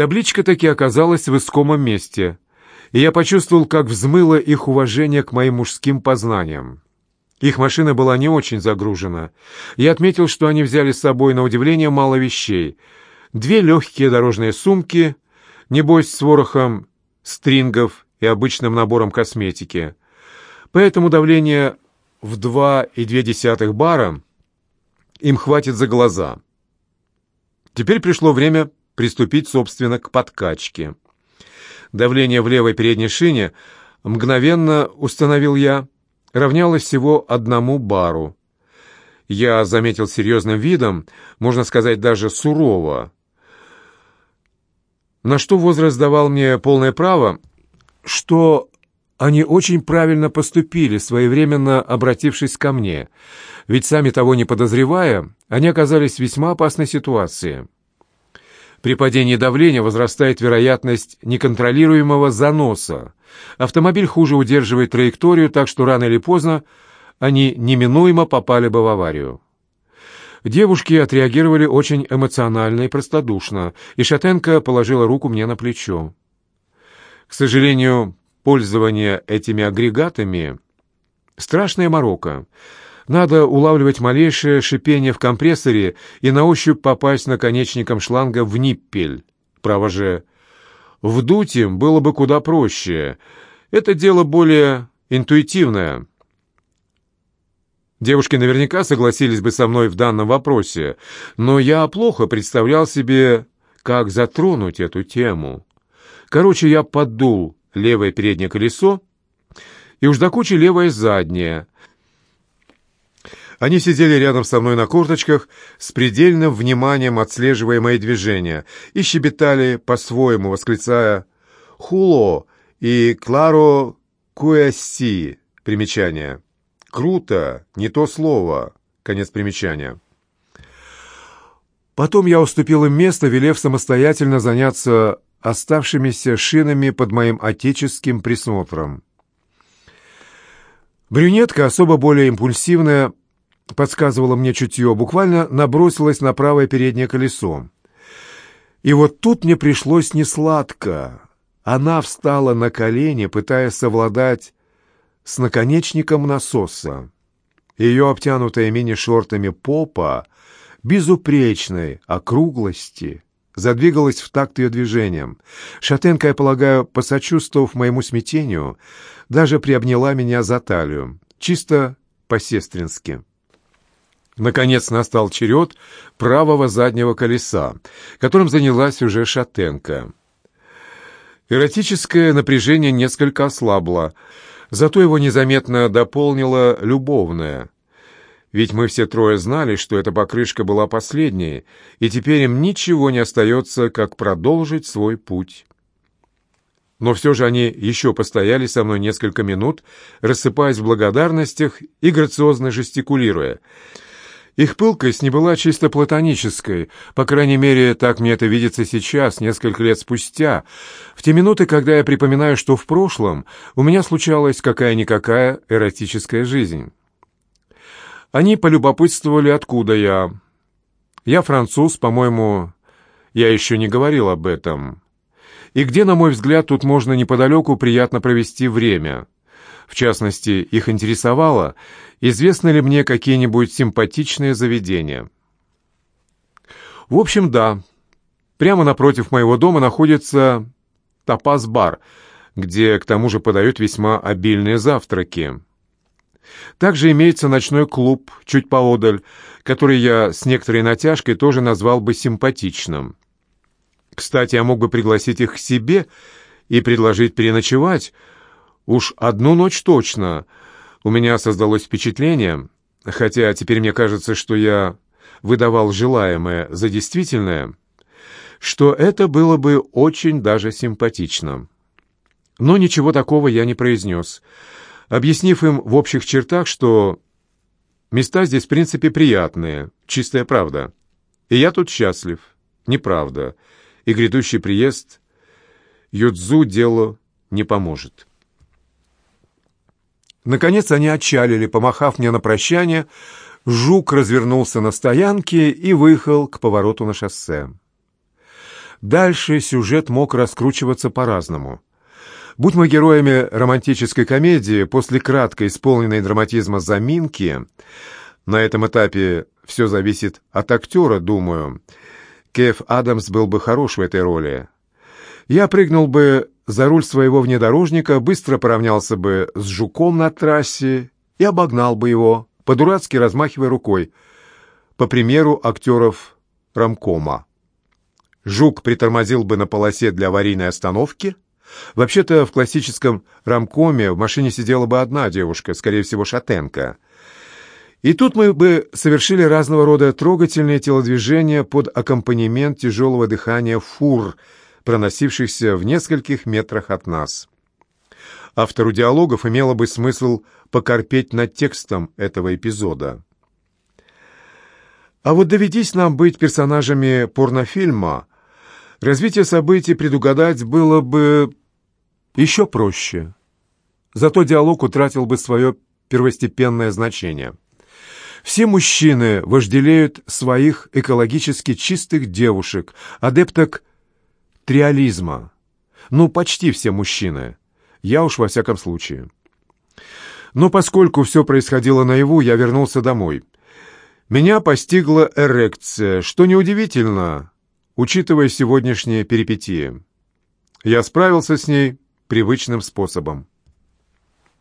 Табличка таки оказалась в искомом месте, и я почувствовал, как взмыло их уважение к моим мужским познаниям. Их машина была не очень загружена. Я отметил, что они взяли с собой, на удивление, мало вещей. Две легкие дорожные сумки, небось с ворохом стрингов и обычным набором косметики. Поэтому давление в 2,2 бара им хватит за глаза. Теперь пришло время приступить, собственно, к подкачке. Давление в левой передней шине мгновенно установил я, равнялось всего одному бару. Я заметил серьезным видом, можно сказать, даже сурово, на что возраст давал мне полное право, что они очень правильно поступили, своевременно обратившись ко мне, ведь сами того не подозревая, они оказались в весьма опасной ситуации. При падении давления возрастает вероятность неконтролируемого заноса. Автомобиль хуже удерживает траекторию, так что рано или поздно они неминуемо попали бы в аварию. Девушки отреагировали очень эмоционально и простодушно, и Шатенко положила руку мне на плечо. К сожалению, пользование этими агрегатами — страшная морока. Надо улавливать малейшее шипение в компрессоре и на ощупь попасть наконечником шланга в ниппель. Право же, вдуть им было бы куда проще. Это дело более интуитивное. Девушки наверняка согласились бы со мной в данном вопросе, но я плохо представлял себе, как затронуть эту тему. Короче, я поддул левое переднее колесо и уж до кучи левое заднее. Они сидели рядом со мной на курточках, с предельным вниманием отслеживая мои движения, и щебетали по-своему, восклицая «Хуло» и «Кларо Куэсси» примечание. Круто, не то слово. Конец примечания. Потом я уступил им место, велев самостоятельно заняться оставшимися шинами под моим отеческим присмотром. Брюнетка, особо более импульсивная, подсказывала мне чутье, буквально набросилась на правое переднее колесо. И вот тут мне пришлось несладко. Она встала на колени, пытаясь совладать с наконечником насоса. Ее обтянутая мини-шортами попа безупречной округлости задвигалась в такт ее движением. Шатенка, я полагаю, посочувствовав моему смятению, даже приобняла меня за талию, чисто по-сестрински. Наконец настал черед правого заднего колеса, которым занялась уже Шатенка. Эротическое напряжение несколько ослабло, Зато его незаметно дополнило любовное. Ведь мы все трое знали, что эта покрышка была последней, и теперь им ничего не остается, как продолжить свой путь. Но все же они еще постояли со мной несколько минут, рассыпаясь в благодарностях и грациозно жестикулируя — их пылкость не была чисто платонической, по крайней мере, так мне это видится сейчас, несколько лет спустя, в те минуты, когда я припоминаю, что в прошлом у меня случалась какая-никакая эротическая жизнь. Они полюбопытствовали, откуда я. Я француз, по-моему, я еще не говорил об этом. И где, на мой взгляд, тут можно неподалеку приятно провести время — в частности, их интересовало, известны ли мне какие-нибудь симпатичные заведения. В общем, да. Прямо напротив моего дома находится тапас-бар, где к тому же подают весьма обильные завтраки. Также имеется ночной клуб чуть поодаль, который я с некоторой натяжкой тоже назвал бы симпатичным. Кстати, я мог бы пригласить их к себе и предложить переночевать, Уж одну ночь точно у меня создалось впечатление, хотя теперь мне кажется, что я выдавал желаемое за действительное, что это было бы очень даже симпатично. Но ничего такого я не произнес, объяснив им в общих чертах, что места здесь в принципе приятные, чистая правда. И я тут счастлив, неправда, и грядущий приезд Юдзу делу не поможет. Наконец они отчалили, помахав мне на прощание. Жук развернулся на стоянке и выехал к повороту на шоссе. Дальше сюжет мог раскручиваться по-разному. Будь мы героями романтической комедии, после краткой, исполненной драматизма заминки, на этом этапе все зависит от актера, думаю, Кеф Адамс был бы хорош в этой роли. Я прыгнул бы за руль своего внедорожника, быстро поравнялся бы с жуком на трассе и обогнал бы его, по-дурацки размахивая рукой, по примеру актеров рамкома. Жук притормозил бы на полосе для аварийной остановки. Вообще-то в классическом рамкоме в машине сидела бы одна девушка, скорее всего, шатенка. И тут мы бы совершили разного рода трогательные телодвижения под аккомпанемент тяжелого дыхания фур, проносившихся в нескольких метрах от нас. Автору диалогов имело бы смысл покорпеть над текстом этого эпизода. А вот доведись нам быть персонажами порнофильма, развитие событий предугадать было бы еще проще. Зато диалог утратил бы свое первостепенное значение. Все мужчины вожделеют своих экологически чистых девушек, адепток триализма. Ну, почти все мужчины. Я уж во всяком случае. Но поскольку все происходило наяву, я вернулся домой. Меня постигла эрекция, что неудивительно, учитывая сегодняшние перипетии. Я справился с ней привычным способом.